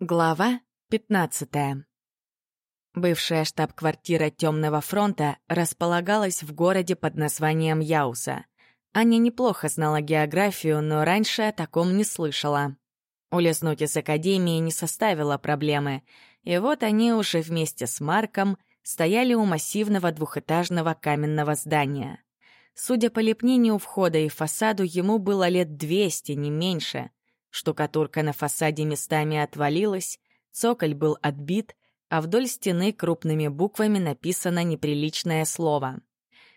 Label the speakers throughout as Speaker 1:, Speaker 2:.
Speaker 1: Глава 15 Бывшая штаб-квартира Темного фронта располагалась в городе под названием Яуса. Аня неплохо знала географию, но раньше о таком не слышала. Улизнуть из академии не составило проблемы, и вот они уже вместе с Марком стояли у массивного двухэтажного каменного здания. Судя по лепнению входа и фасаду, ему было лет 200, не меньше — Штукатурка на фасаде местами отвалилась, цоколь был отбит, а вдоль стены крупными буквами написано неприличное слово.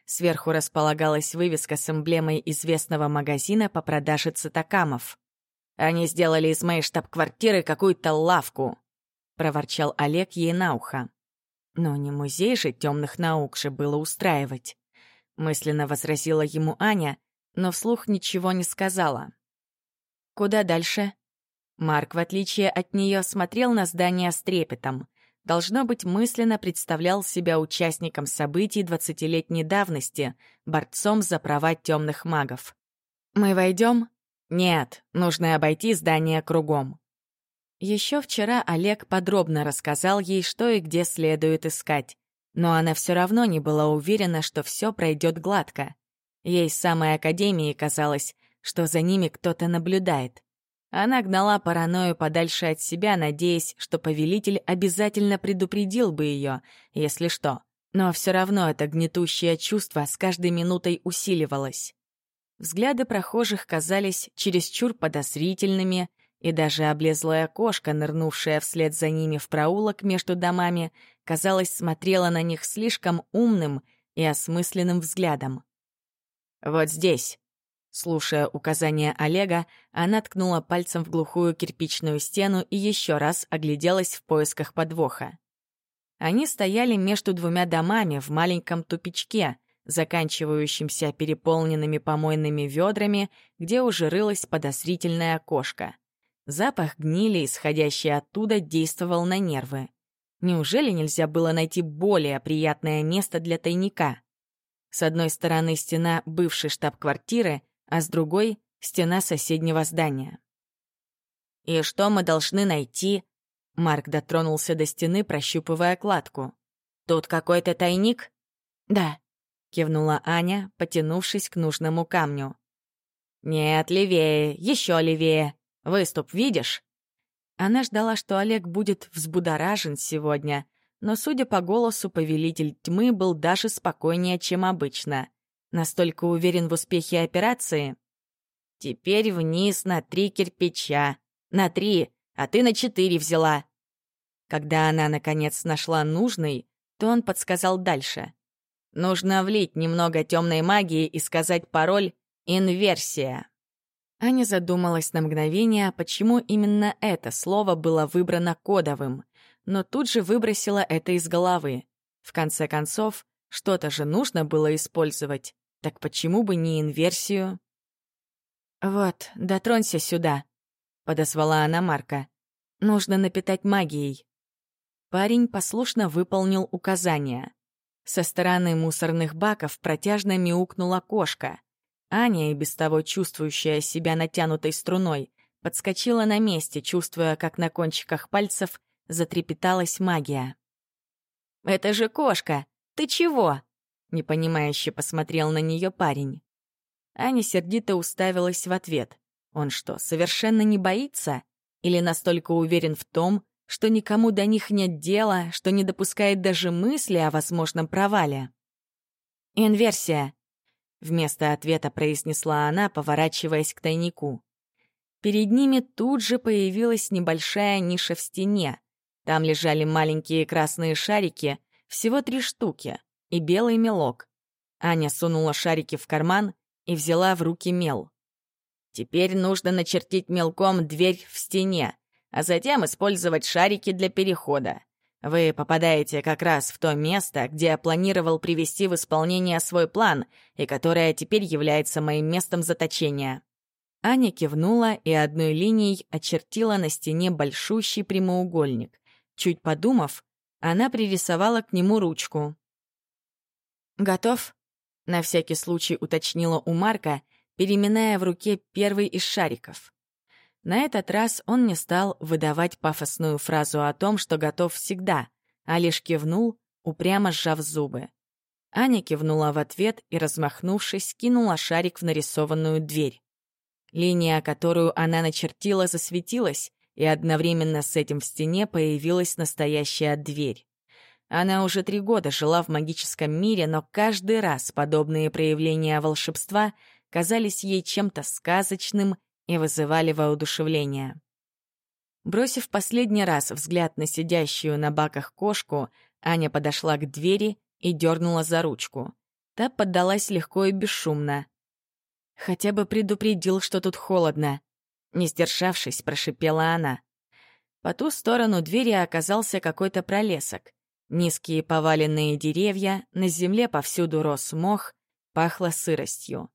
Speaker 1: Сверху располагалась вывеска с эмблемой известного магазина по продаже цитокамов. «Они сделали из моей штаб-квартиры какую-то лавку», — проворчал Олег ей на ухо. Но не музей же темных наук же было устраивать. Мысленно возразила ему Аня, но вслух ничего не сказала. Куда дальше? Марк, в отличие от нее, смотрел на здание с трепетом. Должно быть, мысленно представлял себя участником событий двадцатилетней давности, борцом за права темных магов. «Мы войдем?» «Нет, нужно обойти здание кругом». Еще вчера Олег подробно рассказал ей, что и где следует искать. Но она все равно не была уверена, что все пройдет гладко. Ей с самой Академии казалось, что за ними кто-то наблюдает. Она гнала паранойю подальше от себя, надеясь, что повелитель обязательно предупредил бы ее, если что. Но все равно это гнетущее чувство с каждой минутой усиливалось. Взгляды прохожих казались чересчур подозрительными, и даже облезлая кошка, нырнувшая вслед за ними в проулок между домами, казалось, смотрела на них слишком умным и осмысленным взглядом. «Вот здесь», Слушая указания Олега, она ткнула пальцем в глухую кирпичную стену и еще раз огляделась в поисках подвоха. Они стояли между двумя домами в маленьком тупичке, заканчивающимся переполненными помойными ведрами, где уже рылась подозрительная окошко. Запах гнили, исходящий оттуда, действовал на нервы. Неужели нельзя было найти более приятное место для тайника? С одной стороны стена бывшей штаб-квартиры, а с другой — стена соседнего здания. «И что мы должны найти?» Марк дотронулся до стены, прощупывая кладку. «Тут какой-то тайник?» «Да», — кивнула Аня, потянувшись к нужному камню. «Нет, левее, еще левее. Выступ видишь?» Она ждала, что Олег будет взбудоражен сегодня, но, судя по голосу, повелитель тьмы был даже спокойнее, чем обычно. Настолько уверен в успехе операции? Теперь вниз на три кирпича. На три, а ты на четыре взяла. Когда она, наконец, нашла нужный, то он подсказал дальше. Нужно влить немного темной магии и сказать пароль «инверсия». Аня задумалась на мгновение, почему именно это слово было выбрано кодовым, но тут же выбросила это из головы. В конце концов, что-то же нужно было использовать. Так почему бы не инверсию? «Вот, дотронься сюда», — подозвала она Марка. «Нужно напитать магией». Парень послушно выполнил указания. Со стороны мусорных баков протяжно мяукнула кошка. Аня, и без того чувствующая себя натянутой струной, подскочила на месте, чувствуя, как на кончиках пальцев затрепеталась магия. «Это же кошка! Ты чего?» Непонимающе посмотрел на нее парень. Аня сердито уставилась в ответ. Он что, совершенно не боится? Или настолько уверен в том, что никому до них нет дела, что не допускает даже мысли о возможном провале? «Инверсия», — вместо ответа произнесла она, поворачиваясь к тайнику. Перед ними тут же появилась небольшая ниша в стене. Там лежали маленькие красные шарики, всего три штуки и белый мелок. Аня сунула шарики в карман и взяла в руки мел. Теперь нужно начертить мелком дверь в стене, а затем использовать шарики для перехода. Вы попадаете как раз в то место, где я планировал привести в исполнение свой план и которое теперь является моим местом заточения. Аня кивнула и одной линией очертила на стене большущий прямоугольник. Чуть подумав, она пририсовала к нему ручку. «Готов?» — на всякий случай уточнила у Марка, переминая в руке первый из шариков. На этот раз он не стал выдавать пафосную фразу о том, что готов всегда, а лишь кивнул, упрямо сжав зубы. Аня кивнула в ответ и, размахнувшись, кинула шарик в нарисованную дверь. Линия, которую она начертила, засветилась, и одновременно с этим в стене появилась настоящая дверь. Она уже три года жила в магическом мире, но каждый раз подобные проявления волшебства казались ей чем-то сказочным и вызывали воодушевление. Бросив последний раз взгляд на сидящую на баках кошку, Аня подошла к двери и дернула за ручку. Та поддалась легко и бесшумно. Хотя бы предупредил, что тут холодно. Не сдержавшись, прошипела она. По ту сторону двери оказался какой-то пролесок. Низкие поваленные деревья, на земле повсюду рос мох, пахло сыростью.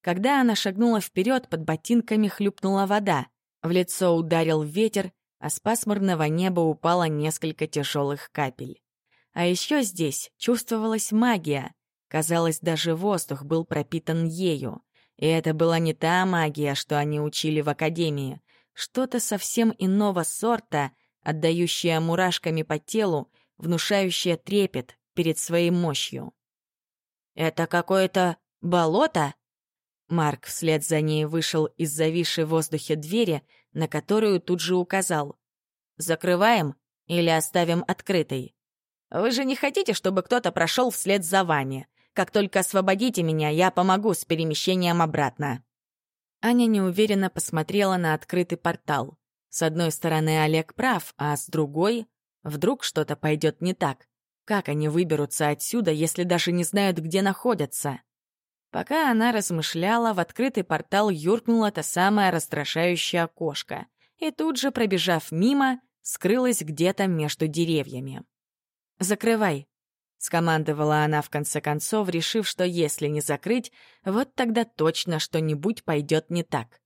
Speaker 1: Когда она шагнула вперед, под ботинками хлюпнула вода, в лицо ударил ветер, а с пасмурного неба упало несколько тяжелых капель. А еще здесь чувствовалась магия. Казалось, даже воздух был пропитан ею. И это была не та магия, что они учили в академии. Что-то совсем иного сорта, отдающее мурашками по телу, внушающее трепет перед своей мощью. «Это какое-то болото?» Марк вслед за ней вышел из зависшей в воздухе двери, на которую тут же указал. «Закрываем или оставим открытой? Вы же не хотите, чтобы кто-то прошел вслед за вами? Как только освободите меня, я помогу с перемещением обратно». Аня неуверенно посмотрела на открытый портал. С одной стороны, Олег прав, а с другой — вдруг что-то пойдет не так. Как они выберутся отсюда, если даже не знают, где находятся? Пока она размышляла, в открытый портал юркнула та самая расстрашающая кошка и тут же, пробежав мимо, скрылась где-то между деревьями. «Закрывай», — скомандовала она в конце концов, решив, что если не закрыть, вот тогда точно что-нибудь пойдет не так.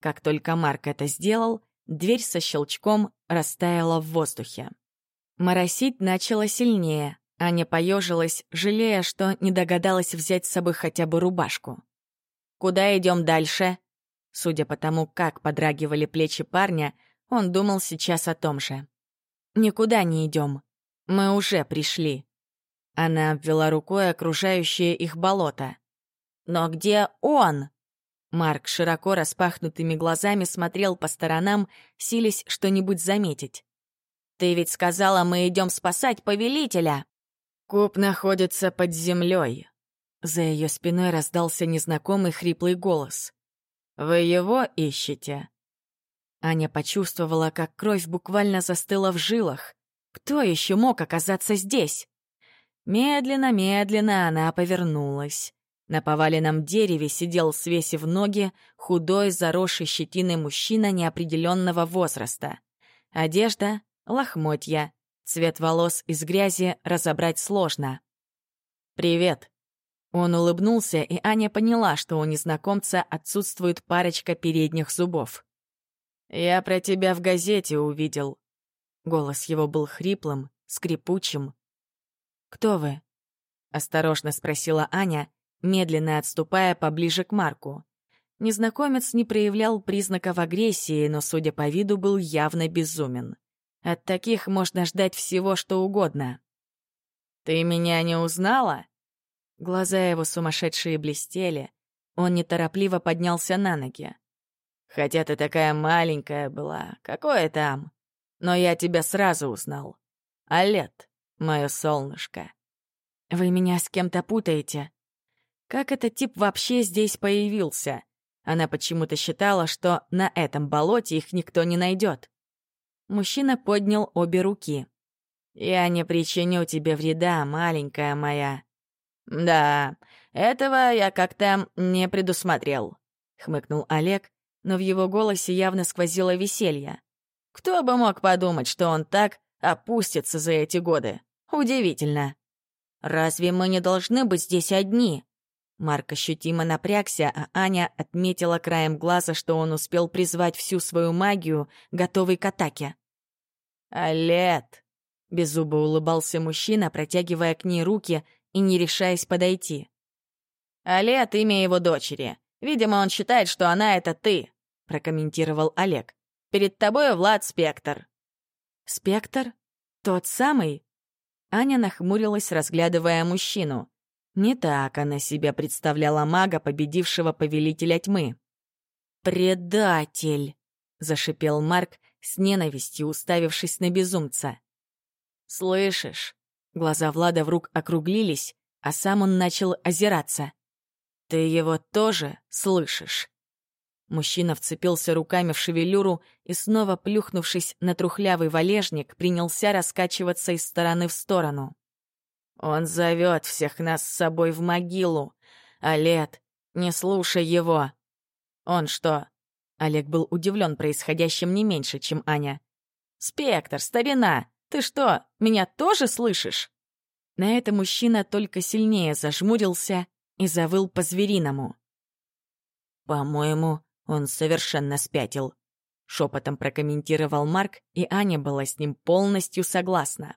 Speaker 1: Как только Марк это сделал, дверь со щелчком растаяла в воздухе. Моросить начало сильнее, Аня поежилась, жалея, что не догадалась взять с собой хотя бы рубашку. «Куда идем дальше?» Судя по тому, как подрагивали плечи парня, он думал сейчас о том же. «Никуда не идем. Мы уже пришли». Она обвела рукой окружающее их болото. «Но где он?» Марк широко распахнутыми глазами смотрел по сторонам, силясь что-нибудь заметить. «Ты ведь сказала, мы идем спасать повелителя!» Куб находится под землей. За ее спиной раздался незнакомый хриплый голос. «Вы его ищете?» Аня почувствовала, как кровь буквально застыла в жилах. Кто еще мог оказаться здесь? Медленно-медленно она повернулась. На поваленном дереве сидел, свесив ноги, худой, заросший щетиной мужчина неопределенного возраста. Одежда — лохмотья, Цвет волос из грязи разобрать сложно. «Привет». Он улыбнулся, и Аня поняла, что у незнакомца отсутствует парочка передних зубов. «Я про тебя в газете увидел». Голос его был хриплым, скрипучим. «Кто вы?» — осторожно спросила Аня, медленно отступая поближе к Марку. Незнакомец не проявлял признаков агрессии, но, судя по виду, был явно безумен. От таких можно ждать всего, что угодно. «Ты меня не узнала?» Глаза его сумасшедшие блестели. Он неторопливо поднялся на ноги. «Хотя ты такая маленькая была, какое там? Но я тебя сразу узнал. Алет, мое солнышко». «Вы меня с кем-то путаете?» Как этот тип вообще здесь появился? Она почему-то считала, что на этом болоте их никто не найдет. Мужчина поднял обе руки. «Я не причиню тебе вреда, маленькая моя». «Да, этого я как-то не предусмотрел», — хмыкнул Олег, но в его голосе явно сквозило веселье. «Кто бы мог подумать, что он так опустится за эти годы? Удивительно». «Разве мы не должны быть здесь одни?» Марк ощутимо напрягся, а Аня отметила краем глаза, что он успел призвать всю свою магию, готовый к атаке. «Алет!» — беззубо улыбался мужчина, протягивая к ней руки и не решаясь подойти. «Алет — имя его дочери. Видимо, он считает, что она — это ты. прокомментировал Олег. «Перед тобой Влад Спектр». «Спектр? Тот самый?» Аня нахмурилась, разглядывая мужчину. Не так она себя представляла мага, победившего повелителя тьмы. «Предатель!» — зашипел Марк, с ненавистью уставившись на безумца. «Слышишь?» Глаза Влада вдруг округлились, а сам он начал озираться. «Ты его тоже слышишь?» Мужчина вцепился руками в шевелюру и, снова плюхнувшись на трухлявый валежник, принялся раскачиваться из стороны в сторону. «Он зовет всех нас с собой в могилу. Олет, не слушай его!» «Он что?» Олег был удивлен происходящим не меньше, чем Аня. «Спектр, старина, ты что, меня тоже слышишь?» На это мужчина только сильнее зажмурился и завыл по-звериному. «По-моему, он совершенно спятил», — шепотом прокомментировал Марк, и Аня была с ним полностью согласна.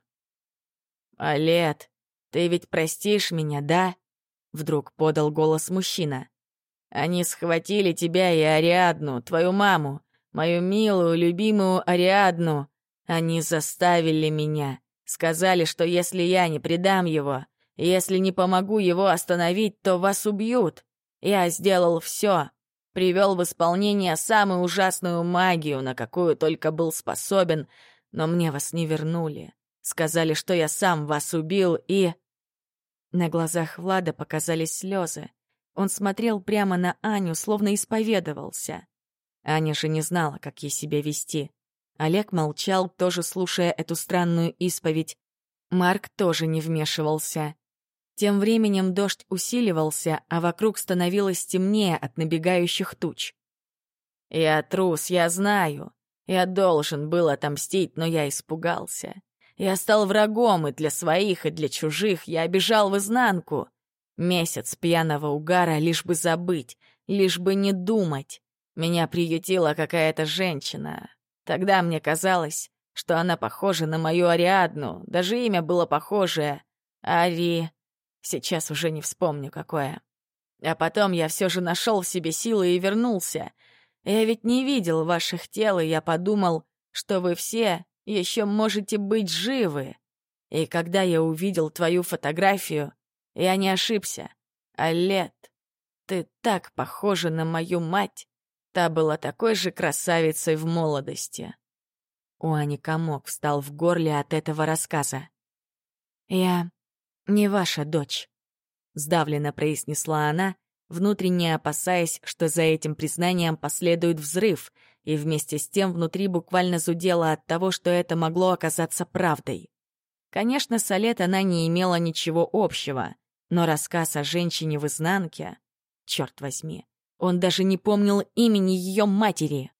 Speaker 1: «Алет, ты ведь простишь меня, да?» — вдруг подал голос мужчина. «Они схватили тебя и Ариадну, твою маму, мою милую, любимую Ариадну. Они заставили меня, сказали, что если я не предам его, если не помогу его остановить, то вас убьют. Я сделал все, привел в исполнение самую ужасную магию, на какую только был способен, но мне вас не вернули. Сказали, что я сам вас убил и...» На глазах Влада показались слезы. Он смотрел прямо на Аню, словно исповедовался. Аня же не знала, как ей себя вести. Олег молчал, тоже слушая эту странную исповедь. Марк тоже не вмешивался. Тем временем дождь усиливался, а вокруг становилось темнее от набегающих туч. «Я трус, я знаю. Я должен был отомстить, но я испугался. Я стал врагом и для своих, и для чужих. Я бежал в изнанку. Месяц пьяного угара, лишь бы забыть, лишь бы не думать. Меня приютила какая-то женщина. Тогда мне казалось, что она похожа на мою Ариадну. Даже имя было похожее. Ари... Сейчас уже не вспомню, какое. А потом я все же нашел в себе силы и вернулся. Я ведь не видел ваших тел, и я подумал, что вы все еще можете быть живы. И когда я увидел твою фотографию, я не ошибся. Алет, ты так похожа на мою мать. Та была такой же красавицей в молодости. У Ани комок встал в горле от этого рассказа. «Я не ваша дочь», — сдавленно произнесла она, внутренне опасаясь, что за этим признанием последует взрыв, и вместе с тем внутри буквально зудело от того, что это могло оказаться правдой. Конечно, с Олет она не имела ничего общего, но рассказ о женщине в изнанке, черт возьми, он даже не помнил имени ее матери.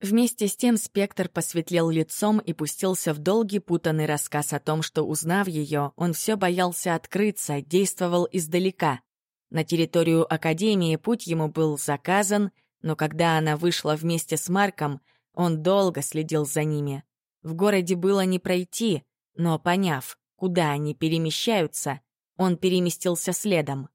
Speaker 1: Вместе с тем спектр посветлел лицом и пустился в долгий путанный рассказ о том, что, узнав ее, он все боялся открыться, действовал издалека. На территорию Академии путь ему был заказан, но когда она вышла вместе с Марком, он долго следил за ними. В городе было не пройти, но, поняв, куда они перемещаются, он переместился следом.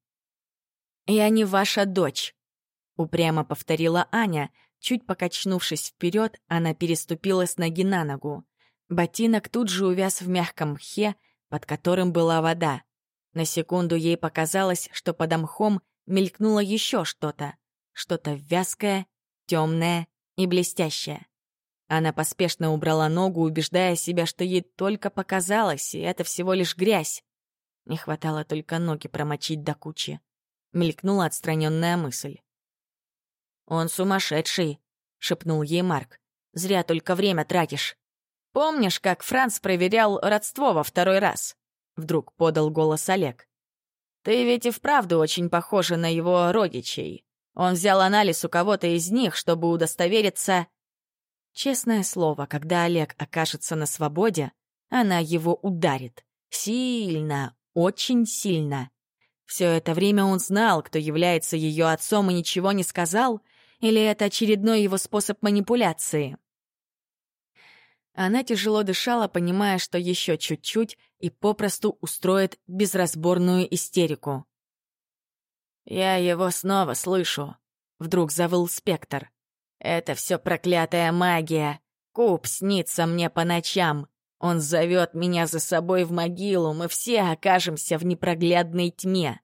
Speaker 1: «Я не ваша дочь», — упрямо повторила Аня — Чуть покачнувшись вперед, она переступила с ноги на ногу. Ботинок тут же увяз в мягком мхе, под которым была вода. На секунду ей показалось, что под мхом мелькнуло еще что-то. Что-то вязкое, темное и блестящее. Она поспешно убрала ногу, убеждая себя, что ей только показалось, и это всего лишь грязь. Не хватало только ноги промочить до кучи. Мелькнула отстраненная мысль. «Он сумасшедший», — шепнул ей Марк. «Зря только время тратишь. Помнишь, как Франц проверял родство во второй раз?» Вдруг подал голос Олег. «Ты ведь и вправду очень похожа на его родичей. Он взял анализ у кого-то из них, чтобы удостовериться...» Честное слово, когда Олег окажется на свободе, она его ударит. Сильно, очень сильно. Все это время он знал, кто является ее отцом, и ничего не сказал — или это очередной его способ манипуляции? Она тяжело дышала, понимая, что еще чуть-чуть и попросту устроит безразборную истерику. «Я его снова слышу», — вдруг завыл спектр. «Это все проклятая магия. Куб снится мне по ночам. Он зовет меня за собой в могилу, мы все окажемся в непроглядной тьме».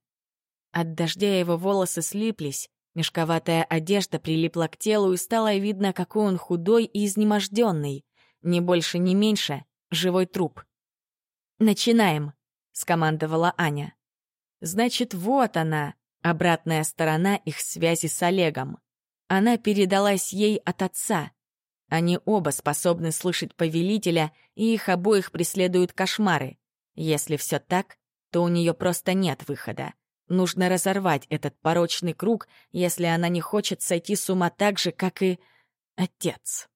Speaker 1: От дождя его волосы слиплись, мешковатая одежда прилипла к телу, и стало видно, какой он худой и изнеможденный. Ни больше, ни меньше — живой труп. «Начинаем», — скомандовала Аня. «Значит, вот она, обратная сторона их связи с Олегом. Она передалась ей от отца. Они оба способны слышать повелителя, и их обоих преследуют кошмары. Если все так, то у нее просто нет выхода. Нужно разорвать этот порочный круг, если она не хочет сойти с ума так же, как и отец.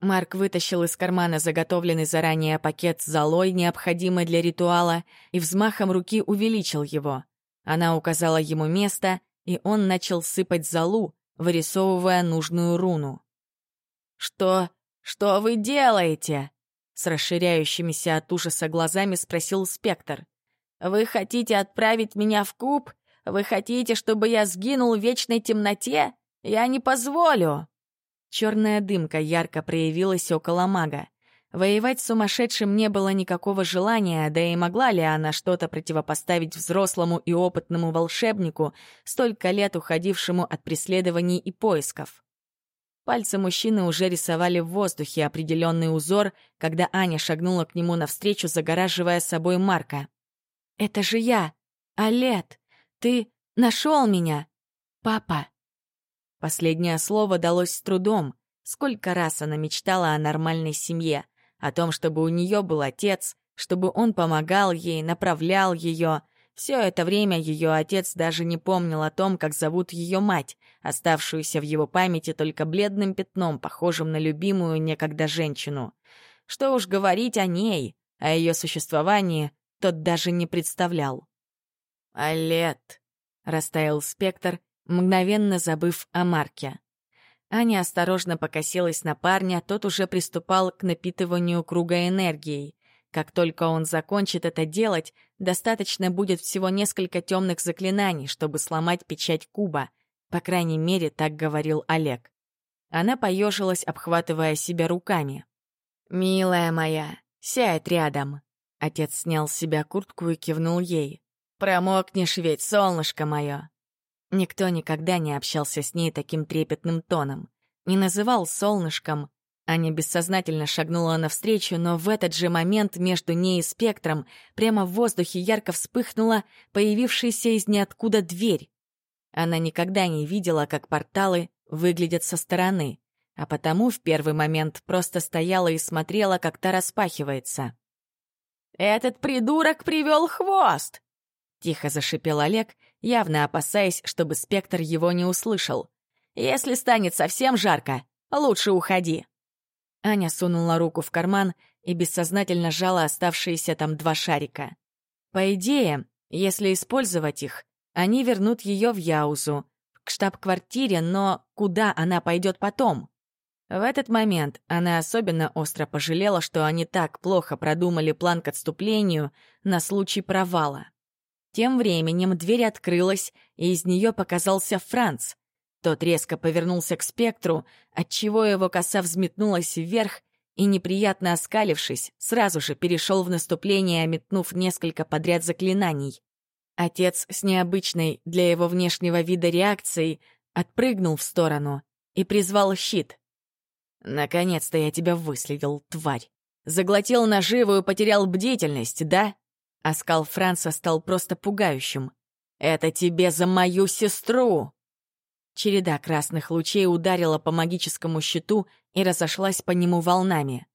Speaker 1: Марк вытащил из кармана заготовленный заранее пакет с золой, необходимый для ритуала, и взмахом руки увеличил его. Она указала ему место, и он начал сыпать золу, вырисовывая нужную руну. «Что? Что вы делаете?» С расширяющимися от ужаса глазами спросил Спектр. «Вы хотите отправить меня в куб? Вы хотите, чтобы я сгинул в вечной темноте? Я не позволю!» Черная дымка ярко проявилась около мага. Воевать с сумасшедшим не было никакого желания, да и могла ли она что-то противопоставить взрослому и опытному волшебнику, столько лет уходившему от преследований и поисков. Пальцы мужчины уже рисовали в воздухе определенный узор, когда Аня шагнула к нему навстречу, загораживая собой Марка. «Это же я! Алет! Ты нашел меня! Папа!» Последнее слово далось с трудом. Сколько раз она мечтала о нормальной семье, о том, чтобы у нее был отец, чтобы он помогал ей, направлял ее. Все это время ее отец даже не помнил о том, как зовут ее мать, оставшуюся в его памяти только бледным пятном, похожим на любимую некогда женщину. Что уж говорить о ней, о ее существовании, тот даже не представлял. «Алет», — растаял спектр, мгновенно забыв о Марке. Аня осторожно покосилась на парня, тот уже приступал к напитыванию круга энергией. Как только он закончит это делать, достаточно будет всего несколько темных заклинаний, чтобы сломать печать куба. По крайней мере, так говорил Олег. Она поежилась, обхватывая себя руками. «Милая моя, сядь рядом». Отец снял с себя куртку и кивнул ей. «Промокнешь ведь, солнышко мое!» Никто никогда не общался с ней таким трепетным тоном. Не называл солнышком. Аня бессознательно шагнула навстречу, но в этот же момент между ней и спектром прямо в воздухе ярко вспыхнула появившаяся из ниоткуда дверь. Она никогда не видела, как порталы выглядят со стороны, а потому в первый момент просто стояла и смотрела, как та распахивается. «Этот придурок привел хвост!» Тихо зашипел Олег, явно опасаясь, чтобы спектр его не услышал. «Если станет совсем жарко, лучше уходи». Аня сунула руку в карман и бессознательно сжала оставшиеся там два шарика. По идее, если использовать их, они вернут ее в Яузу, к штаб-квартире, но куда она пойдет потом? В этот момент она особенно остро пожалела, что они так плохо продумали план к отступлению на случай провала. Тем временем дверь открылась, и из нее показался Франц. Тот резко повернулся к спектру, отчего его коса взметнулась вверх, и, неприятно оскалившись, сразу же перешел в наступление, метнув несколько подряд заклинаний. Отец с необычной для его внешнего вида реакцией отпрыгнул в сторону и призвал щит. «Наконец-то я тебя выследил, тварь! Заглотил наживу и потерял бдительность, да?» Оскал Франца стал просто пугающим. «Это тебе за мою сестру!» Череда красных лучей ударила по магическому щиту и разошлась по нему волнами.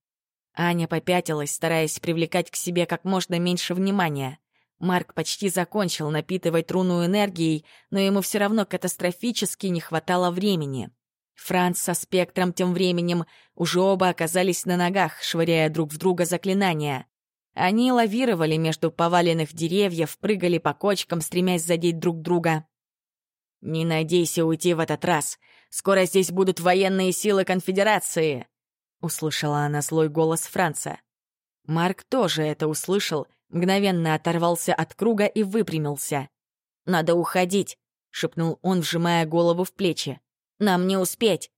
Speaker 1: Аня попятилась, стараясь привлекать к себе как можно меньше внимания. Марк почти закончил напитывать руну энергией, но ему все равно катастрофически не хватало времени. Франц со спектром тем временем уже оба оказались на ногах, швыряя друг в друга заклинания. Они лавировали между поваленных деревьев, прыгали по кочкам, стремясь задеть друг друга. «Не надейся уйти в этот раз. Скоро здесь будут военные силы конфедерации!» Услышала она злой голос Франца. Марк тоже это услышал, мгновенно оторвался от круга и выпрямился. «Надо уходить», — шепнул он, вжимая голову в плечи. «Нам не успеть».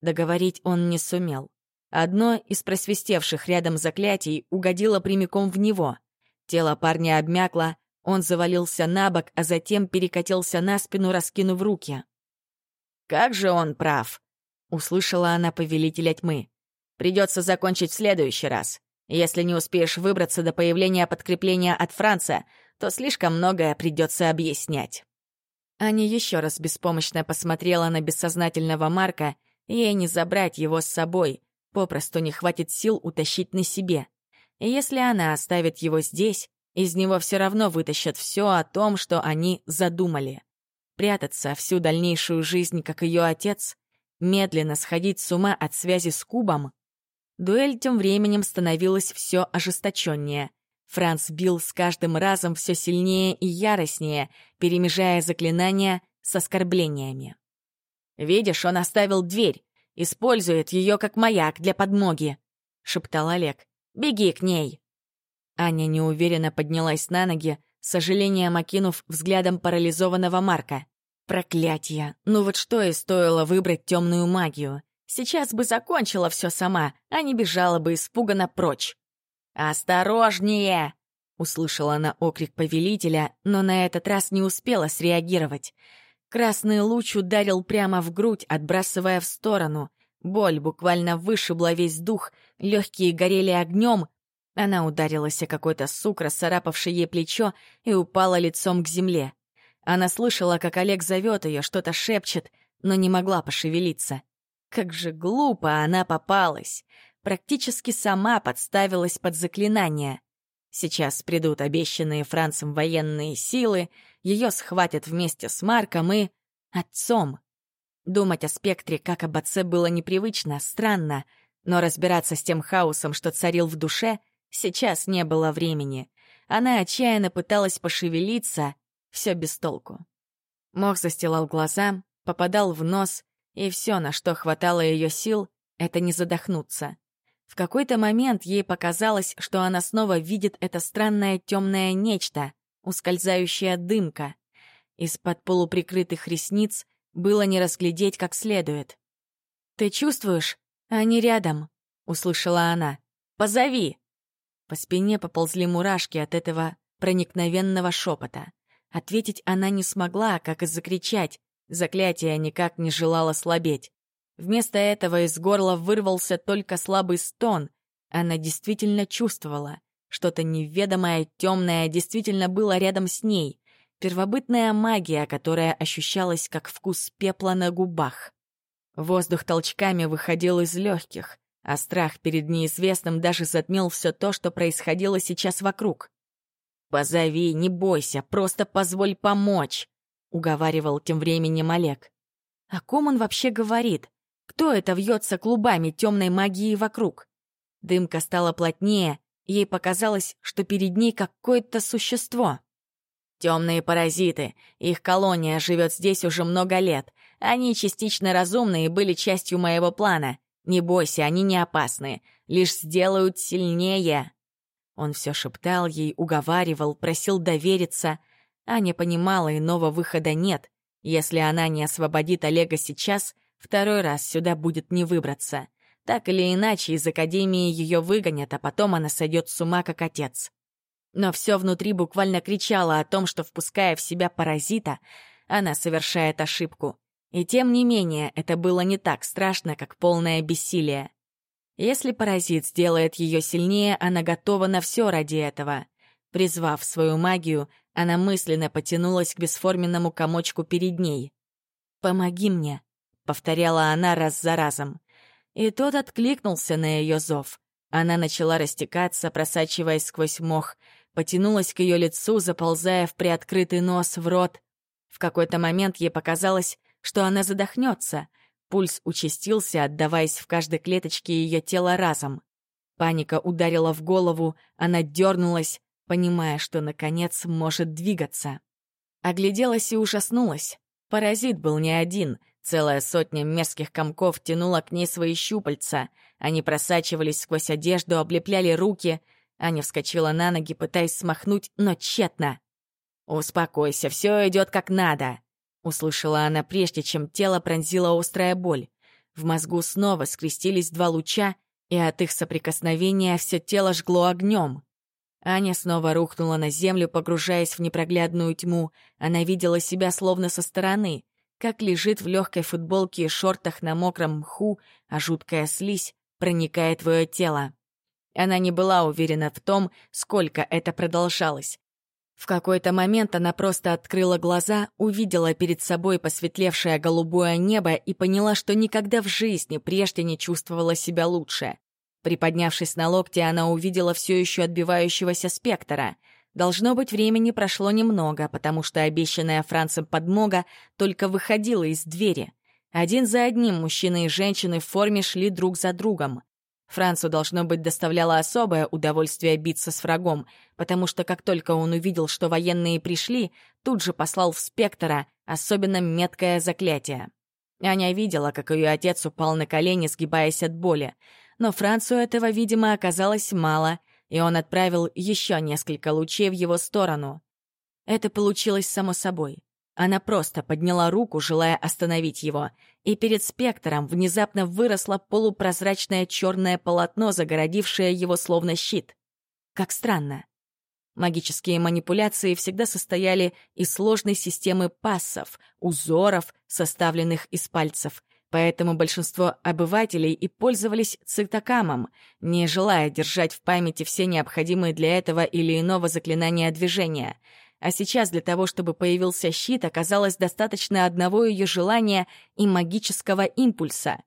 Speaker 1: Договорить он не сумел. Одно из просвистевших рядом заклятий угодило прямиком в него. Тело парня обмякло, он завалился на бок, а затем перекатился на спину, раскинув руки. «Как же он прав!» — услышала она повелителя тьмы. «Придется закончить в следующий раз. Если не успеешь выбраться до появления подкрепления от Франца, то слишком многое придется объяснять». Аня еще раз беспомощно посмотрела на бессознательного Марка, ей не забрать его с собой, попросту не хватит сил утащить на себе. И если она оставит его здесь, из него все равно вытащат все о том, что они задумали. Прятаться всю дальнейшую жизнь, как ее отец, медленно сходить с ума от связи с Кубом. Дуэль тем временем становилась все ожесточеннее. Франц бил с каждым разом все сильнее и яростнее, перемежая заклинания с оскорблениями. «Видишь, он оставил дверь, использует ее как маяк для подмоги», — шептал Олег. «Беги к ней!» Аня неуверенно поднялась на ноги, с сожалением окинув взглядом парализованного Марка. Проклятье! Ну вот что и стоило выбрать темную магию. Сейчас бы закончила все сама, а не бежала бы испуганно прочь. «Осторожнее!» — услышала она окрик повелителя, но на этот раз не успела среагировать. Красный луч ударил прямо в грудь, отбрасывая в сторону. Боль буквально вышибла весь дух, легкие горели огнем. Она ударилась о какой-то сук, расцарапавший ей плечо, и упала лицом к земле. Она слышала, как Олег зовет ее, что-то шепчет, но не могла пошевелиться. Как же глупо она попалась! практически сама подставилась под заклинание. Сейчас придут обещанные Францем военные силы, ее схватят вместе с Марком и... отцом. Думать о спектре как об отце было непривычно, странно, но разбираться с тем хаосом, что царил в душе, сейчас не было времени. Она отчаянно пыталась пошевелиться, все без толку. Мох застилал глаза, попадал в нос, и все, на что хватало ее сил, это не задохнуться. В какой-то момент ей показалось, что она снова видит это странное темное нечто, ускользающая дымка. Из-под полуприкрытых ресниц было не разглядеть как следует. «Ты чувствуешь? Они рядом», — услышала она. «Позови!» По спине поползли мурашки от этого проникновенного шепота. Ответить она не смогла, как и закричать. Заклятие никак не желало слабеть. Вместо этого из горла вырвался только слабый стон. Она действительно чувствовала. Что-то неведомое, темное действительно было рядом с ней. Первобытная магия, которая ощущалась как вкус пепла на губах. Воздух толчками выходил из легких, а страх перед неизвестным даже затмил все то, что происходило сейчас вокруг. «Позови, не бойся, просто позволь помочь», — уговаривал тем временем Олег. О ком он вообще говорит? Кто это вьется клубами темной магии вокруг? Дымка стала плотнее, ей показалось, что перед ней какое-то существо. Темные паразиты. Их колония живет здесь уже много лет. Они частично разумны и были частью моего плана. Не бойся, они не опасны. Лишь сделают сильнее. Он все шептал ей, уговаривал, просил довериться. Аня понимала, иного выхода нет. Если она не освободит Олега сейчас, Второй раз сюда будет не выбраться. Так или иначе, из академии ее выгонят, а потом она сойдет с ума, как отец. Но все внутри буквально кричало о том, что, впуская в себя паразита, она совершает ошибку. И тем не менее, это было не так страшно, как полное бессилие. Если паразит сделает ее сильнее, она готова на все ради этого. Призвав свою магию, она мысленно потянулась к бесформенному комочку перед ней. «Помоги мне», повторяла она раз за разом. И тот откликнулся на ее зов. Она начала растекаться, просачиваясь сквозь мох, потянулась к ее лицу, заползая в приоткрытый нос, в рот. В какой-то момент ей показалось, что она задохнется. Пульс участился, отдаваясь в каждой клеточке ее тела разом. Паника ударила в голову, она дернулась, понимая, что, наконец, может двигаться. Огляделась и ужаснулась. Паразит был не один, Целая сотня мерзких комков тянула к ней свои щупальца. Они просачивались сквозь одежду, облепляли руки. Аня вскочила на ноги, пытаясь смахнуть, но тщетно. «Успокойся, все идет как надо», — услышала она прежде, чем тело пронзила острая боль. В мозгу снова скрестились два луча, и от их соприкосновения все тело жгло огнем. Аня снова рухнула на землю, погружаясь в непроглядную тьму. Она видела себя словно со стороны, как лежит в легкой футболке и шортах на мокром мху, а жуткая слизь проникает в ее тело. Она не была уверена в том, сколько это продолжалось. В какой-то момент она просто открыла глаза, увидела перед собой посветлевшее голубое небо и поняла, что никогда в жизни прежде не чувствовала себя лучше. Приподнявшись на локте, она увидела все еще отбивающегося спектра. Должно быть, времени прошло немного, потому что обещанная Францем подмога только выходила из двери. Один за одним мужчины и женщины в форме шли друг за другом. Францу, должно быть, доставляло особое удовольствие биться с врагом, потому что как только он увидел, что военные пришли, тут же послал в спектра особенно меткое заклятие. Аня видела, как ее отец упал на колени, сгибаясь от боли. Но Францу этого, видимо, оказалось мало, и он отправил еще несколько лучей в его сторону. Это получилось само собой. Она просто подняла руку, желая остановить его, и перед спектром внезапно выросло полупрозрачное черное полотно, загородившее его словно щит. Как странно. Магические манипуляции всегда состояли из сложной системы пассов, узоров, составленных из пальцев, поэтому большинство обывателей и пользовались цитокамом, не желая держать в памяти все необходимые для этого или иного заклинания движения — а сейчас для того, чтобы появился щит, оказалось достаточно одного ее желания и магического импульса.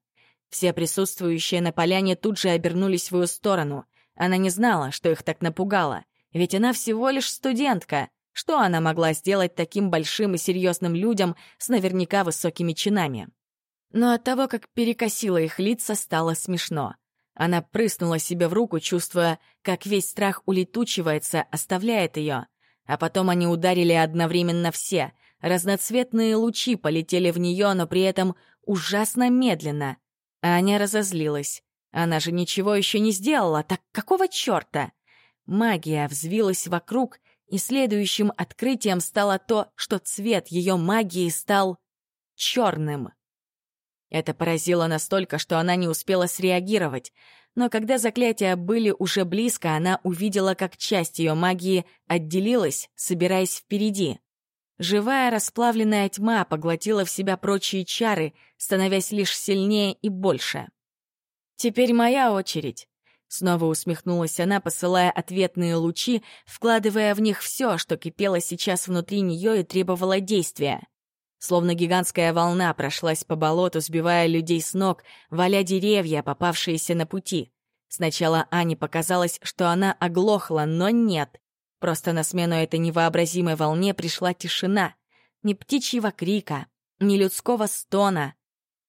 Speaker 1: Все присутствующие на поляне тут же обернулись в ее сторону. Она не знала, что их так напугало, ведь она всего лишь студентка. Что она могла сделать таким большим и серьезным людям с наверняка высокими чинами? Но от того, как перекосило их лица, стало смешно. Она прыснула себе в руку, чувствуя, как весь страх улетучивается, оставляет ее — а потом они ударили одновременно все. Разноцветные лучи полетели в нее, но при этом ужасно медленно. Аня разозлилась. Она же ничего еще не сделала, так какого черта? Магия взвилась вокруг, и следующим открытием стало то, что цвет ее магии стал черным. Это поразило настолько, что она не успела среагировать но когда заклятия были уже близко, она увидела, как часть ее магии отделилась, собираясь впереди. Живая расплавленная тьма поглотила в себя прочие чары, становясь лишь сильнее и больше. «Теперь моя очередь», — снова усмехнулась она, посылая ответные лучи, вкладывая в них все, что кипело сейчас внутри нее и требовало действия. Словно гигантская волна прошлась по болоту, сбивая людей с ног, валя деревья, попавшиеся на пути. Сначала Ане показалось, что она оглохла, но нет. Просто на смену этой невообразимой волне пришла тишина. Ни птичьего крика, ни людского стона.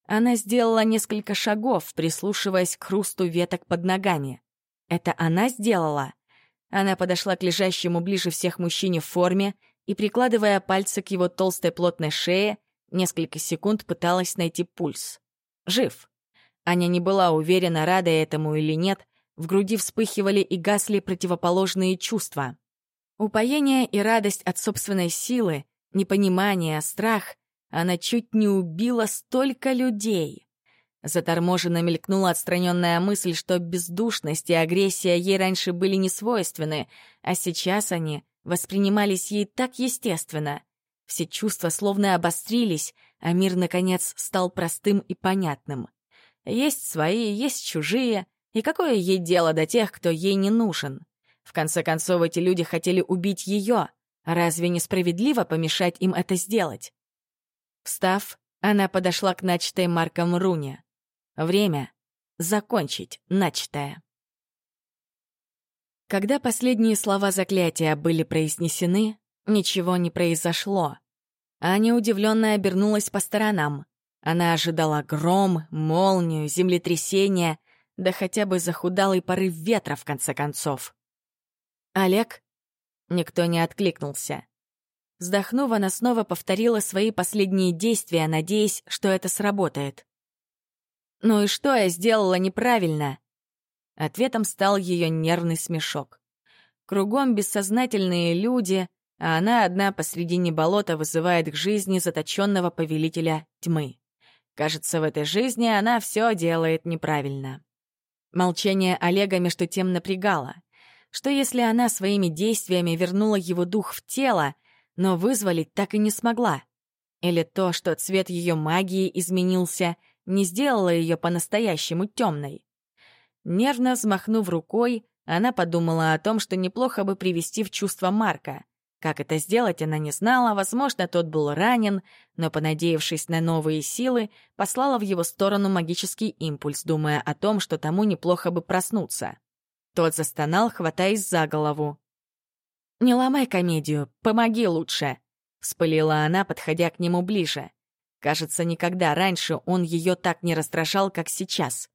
Speaker 1: Она сделала несколько шагов, прислушиваясь к хрусту веток под ногами. Это она сделала? Она подошла к лежащему ближе всех мужчине в форме и, прикладывая пальцы к его толстой плотной шее, несколько секунд пыталась найти пульс. Жив. Аня не была уверена, рада этому или нет, в груди вспыхивали и гасли противоположные чувства. Упоение и радость от собственной силы, непонимание, страх. Она чуть не убила столько людей. Заторможенно мелькнула отстраненная мысль, что бездушность и агрессия ей раньше были не свойственны, а сейчас они воспринимались ей так естественно. Все чувства словно обострились, а мир, наконец, стал простым и понятным. Есть свои, есть чужие, и какое ей дело до тех, кто ей не нужен? В конце концов, эти люди хотели убить ее. Разве несправедливо помешать им это сделать? Встав, она подошла к начатой Марком руне. Время закончить начатое. Когда последние слова заклятия были произнесены, ничего не произошло. Аня удивленно обернулась по сторонам. Она ожидала гром, молнию, землетрясение, да хотя бы захудалый порыв ветра, в конце концов. «Олег?» Никто не откликнулся. Вздохнув, она снова повторила свои последние действия, надеясь, что это сработает. «Ну и что я сделала неправильно?» Ответом стал ее нервный смешок. Кругом бессознательные люди, а она одна посредине болота вызывает к жизни заточенного повелителя тьмы. Кажется, в этой жизни она все делает неправильно. Молчание Олега между тем напрягало. Что если она своими действиями вернула его дух в тело, но вызволить так и не смогла? Или то, что цвет ее магии изменился, не сделало ее по-настоящему темной? Нервно взмахнув рукой, она подумала о том, что неплохо бы привести в чувство Марка. Как это сделать, она не знала, возможно, тот был ранен, но, понадеявшись на новые силы, послала в его сторону магический импульс, думая о том, что тому неплохо бы проснуться. Тот застонал, хватаясь за голову. «Не ломай комедию, помоги лучше!» — вспылила она, подходя к нему ближе. Кажется, никогда раньше он ее так не раздражал, как сейчас.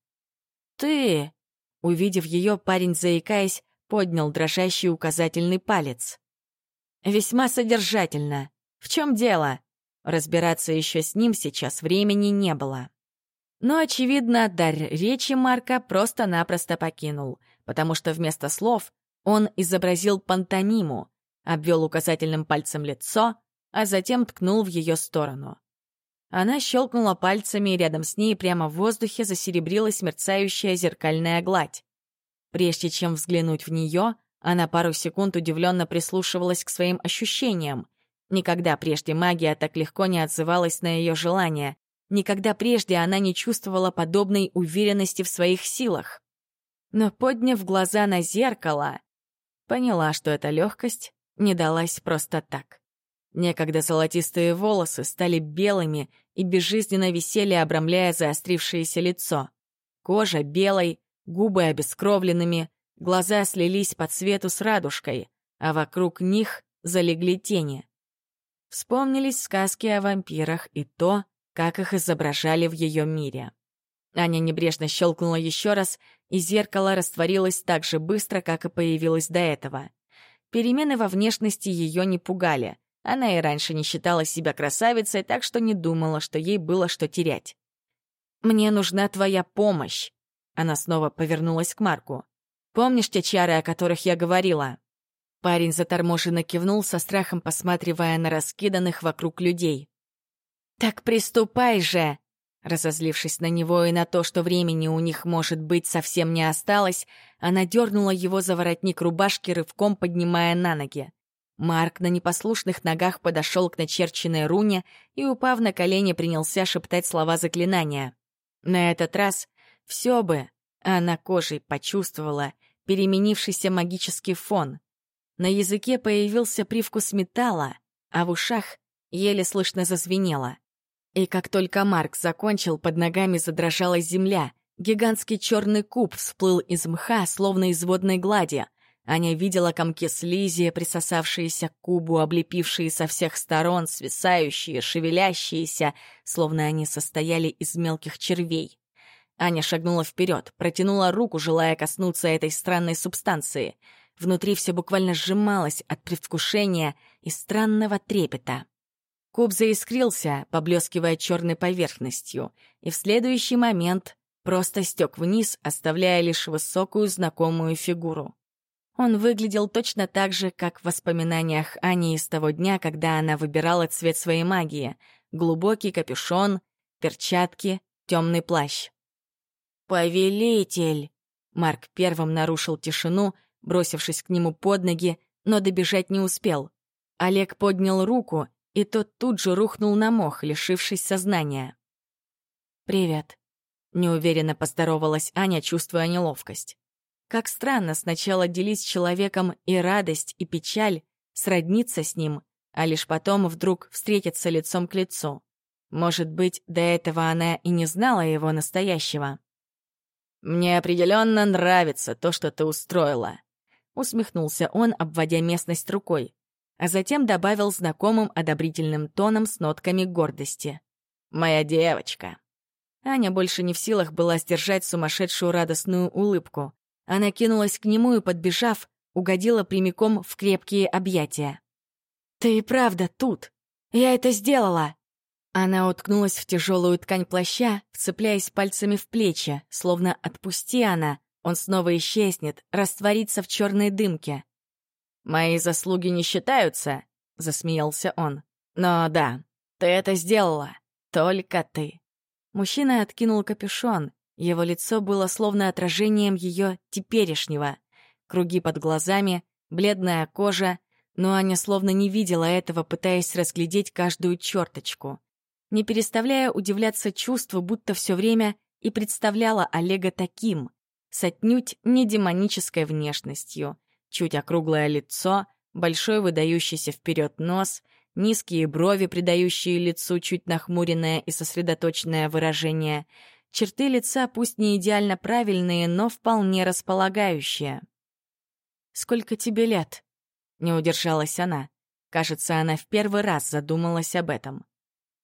Speaker 1: «Ты...» — увидев ее, парень, заикаясь, поднял дрожащий указательный палец. Весьма содержательно. В чем дело? Разбираться еще с ним сейчас времени не было. Но, очевидно, дар речи Марка просто-напросто покинул, потому что вместо слов он изобразил пантомиму, обвел указательным пальцем лицо, а затем ткнул в ее сторону. Она щелкнула пальцами, и рядом с ней прямо в воздухе засеребрилась мерцающая зеркальная гладь. Прежде чем взглянуть в нее, она пару секунд удивленно прислушивалась к своим ощущениям. Никогда прежде магия так легко не отзывалась на ее желания. Никогда прежде она не чувствовала подобной уверенности в своих силах. Но, подняв глаза на зеркало, поняла, что эта легкость не далась просто так. Некогда золотистые волосы стали белыми и безжизненно висели, обрамляя заострившееся лицо. Кожа белой, губы обескровленными, Глаза слились по цвету с радужкой, а вокруг них залегли тени. Вспомнились сказки о вампирах и то, как их изображали в ее мире. Аня небрежно щелкнула еще раз, и зеркало растворилось так же быстро, как и появилось до этого. Перемены во внешности ее не пугали. Она и раньше не считала себя красавицей, так что не думала, что ей было что терять. «Мне нужна твоя помощь!» Она снова повернулась к Марку. Помнишь те чары, о которых я говорила?» Парень заторможенно кивнул, со страхом посматривая на раскиданных вокруг людей. «Так приступай же!» Разозлившись на него и на то, что времени у них, может быть, совсем не осталось, она дернула его за воротник рубашки, рывком поднимая на ноги. Марк на непослушных ногах подошел к начерченной руне и, упав на колени, принялся шептать слова заклинания. На этот раз все бы она кожей почувствовала переменившийся магический фон. На языке появился привкус металла, а в ушах еле слышно зазвенело. И как только Марк закончил, под ногами задрожала земля. Гигантский черный куб всплыл из мха, словно из водной глади. Аня видела комки слизи, присосавшиеся к кубу, облепившие со всех сторон, свисающие, шевелящиеся, словно они состояли из мелких червей. Аня шагнула вперед, протянула руку, желая коснуться этой странной субстанции. Внутри все буквально сжималось от предвкушения и странного трепета. Куб заискрился, поблескивая черной поверхностью, и в следующий момент просто стек вниз, оставляя лишь высокую знакомую фигуру. Он выглядел точно так же, как в воспоминаниях Ани из того дня, когда она выбирала цвет своей магии — глубокий капюшон, перчатки, темный плащ. «Повелитель!» Марк первым нарушил тишину, бросившись к нему под ноги, но добежать не успел. Олег поднял руку, и тот тут же рухнул на мох, лишившись сознания. «Привет», — неуверенно поздоровалась Аня, чувствуя неловкость. Как странно сначала делить с человеком и радость, и печаль, сродниться с ним, а лишь потом вдруг встретиться лицом к лицу. Может быть, до этого она и не знала его настоящего. «Мне определенно нравится то, что ты устроила», — усмехнулся он, обводя местность рукой, а затем добавил знакомым одобрительным тоном с нотками гордости. «Моя девочка». Аня больше не в силах была сдержать сумасшедшую радостную улыбку. Она кинулась к нему и, подбежав, угодила прямиком в крепкие объятия. «Ты и правда тут! Я это сделала!» Она уткнулась в тяжелую ткань плаща, вцепляясь пальцами в плечи, словно отпусти она, он снова исчезнет, растворится в черной дымке. «Мои заслуги не считаются», — засмеялся он. «Но да, ты это сделала. Только ты». Мужчина откинул капюшон. Его лицо было словно отражением ее теперешнего. Круги под глазами, бледная кожа, но Аня словно не видела этого, пытаясь разглядеть каждую черточку. Не переставляя удивляться чувству, будто все время и представляла Олега таким, с отнюдь не демонической внешностью. Чуть округлое лицо, большой выдающийся вперед нос, низкие брови, придающие лицу чуть нахмуренное и сосредоточенное выражение, черты лица пусть не идеально правильные, но вполне располагающие. «Сколько тебе лет?» — не удержалась она. Кажется, она в первый раз задумалась об этом.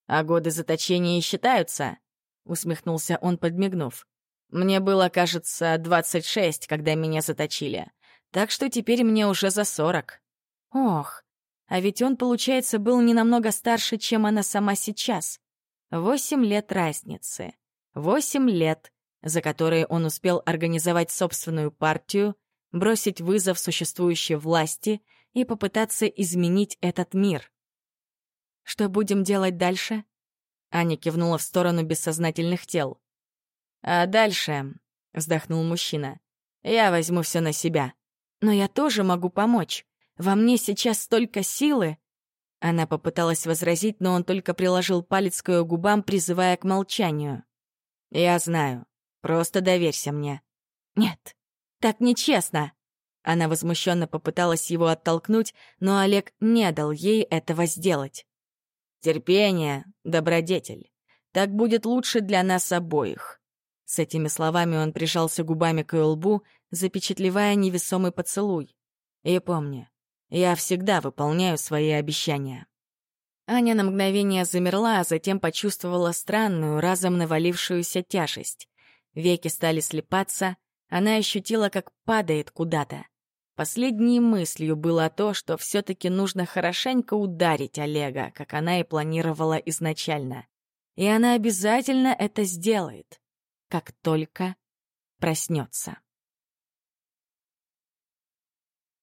Speaker 1: «А годы заточения считаются?» — усмехнулся он, подмигнув. «Мне было, кажется, двадцать шесть, когда меня заточили. Так что теперь мне уже за сорок». «Ох, а ведь он, получается, был не намного старше, чем она сама сейчас. Восемь лет разницы. Восемь лет, за которые он успел организовать собственную партию, бросить вызов существующей власти — и попытаться изменить этот мир. «Что будем делать дальше?» Аня кивнула в сторону бессознательных тел. «А дальше», — вздохнул мужчина, — «я возьму все на себя. Но я тоже могу помочь. Во мне сейчас столько силы». Она попыталась возразить, но он только приложил палец к ее губам, призывая к молчанию. «Я знаю. Просто доверься мне». «Нет, так нечестно», она возмущенно попыталась его оттолкнуть, но Олег не дал ей этого сделать. «Терпение, добродетель. Так будет лучше для нас обоих». С этими словами он прижался губами к ее лбу, запечатлевая невесомый поцелуй. «И помни, я всегда выполняю свои обещания». Аня на мгновение замерла, а затем почувствовала странную, разом навалившуюся тяжесть. Веки стали слепаться, она ощутила, как падает куда-то. Последней мыслью было то, что все-таки нужно хорошенько ударить Олега, как она и планировала изначально. И она обязательно это сделает, как только проснется.